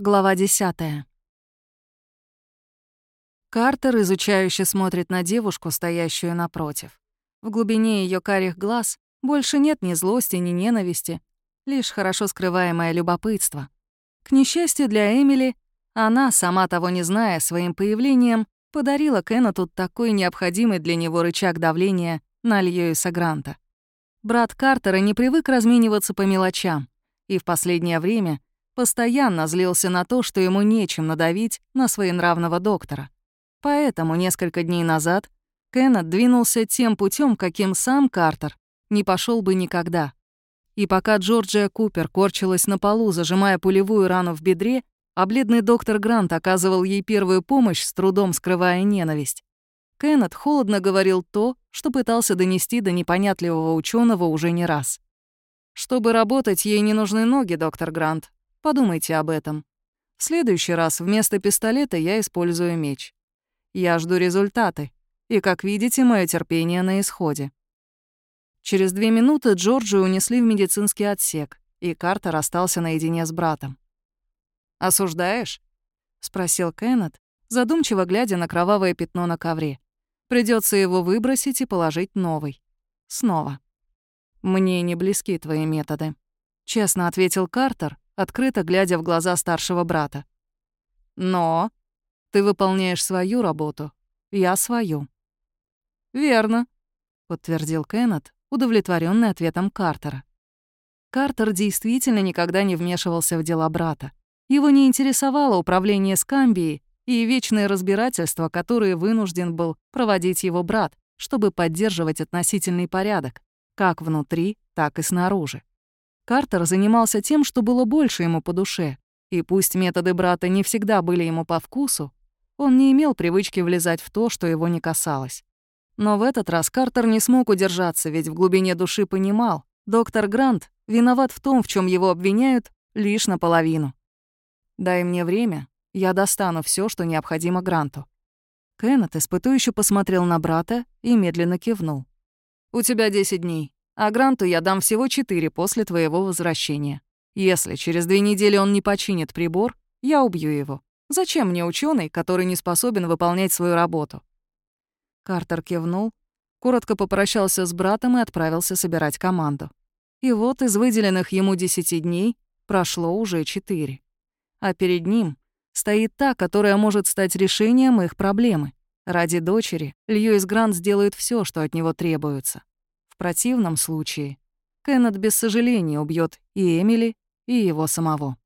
Глава 10. Картер изучающе смотрит на девушку, стоящую напротив. В глубине ее карих глаз больше нет ни злости, ни ненависти, лишь хорошо скрываемое любопытство. К несчастью для Эмили, она, сама того не зная, своим появлением подарила Кеннету такой необходимый для него рычаг давления на Льюиса Гранта. Брат Картера не привык размениваться по мелочам, и в последнее время — постоянно злился на то, что ему нечем надавить на своенравного доктора. Поэтому несколько дней назад Кеннет двинулся тем путем, каким сам Картер не пошел бы никогда. И пока Джорджия Купер корчилась на полу, зажимая пулевую рану в бедре, а бледный доктор Грант оказывал ей первую помощь, с трудом скрывая ненависть, Кеннет холодно говорил то, что пытался донести до непонятливого ученого уже не раз. «Чтобы работать, ей не нужны ноги, доктор Грант. Подумайте об этом. В следующий раз вместо пистолета я использую меч. Я жду результаты, и, как видите, мое терпение на исходе. Через две минуты Джорджи унесли в медицинский отсек, и Картер остался наедине с братом. «Осуждаешь?» — спросил Кеннет, задумчиво глядя на кровавое пятно на ковре. Придется его выбросить и положить новый. Снова. «Мне не близки твои методы», — честно ответил Картер, открыто глядя в глаза старшего брата. «Но ты выполняешь свою работу, я свою». «Верно», — подтвердил Кеннет, удовлетворенный ответом Картера. Картер действительно никогда не вмешивался в дела брата. Его не интересовало управление Скамбией и вечные разбирательства, которые вынужден был проводить его брат, чтобы поддерживать относительный порядок, как внутри, так и снаружи. Картер занимался тем, что было больше ему по душе. И пусть методы брата не всегда были ему по вкусу, он не имел привычки влезать в то, что его не касалось. Но в этот раз Картер не смог удержаться, ведь в глубине души понимал, доктор Грант виноват в том, в чем его обвиняют, лишь наполовину. «Дай мне время, я достану все, что необходимо Гранту». Кеннет испытующе посмотрел на брата и медленно кивнул. «У тебя 10 дней а Гранту я дам всего четыре после твоего возвращения. Если через две недели он не починит прибор, я убью его. Зачем мне ученый, который не способен выполнять свою работу?» Картер кивнул, коротко попрощался с братом и отправился собирать команду. И вот из выделенных ему десяти дней прошло уже четыре. А перед ним стоит та, которая может стать решением их проблемы. Ради дочери Льюис Грант сделает все, что от него требуется противном случае Кеннет без сожаления убьет и Эмили, и его самого.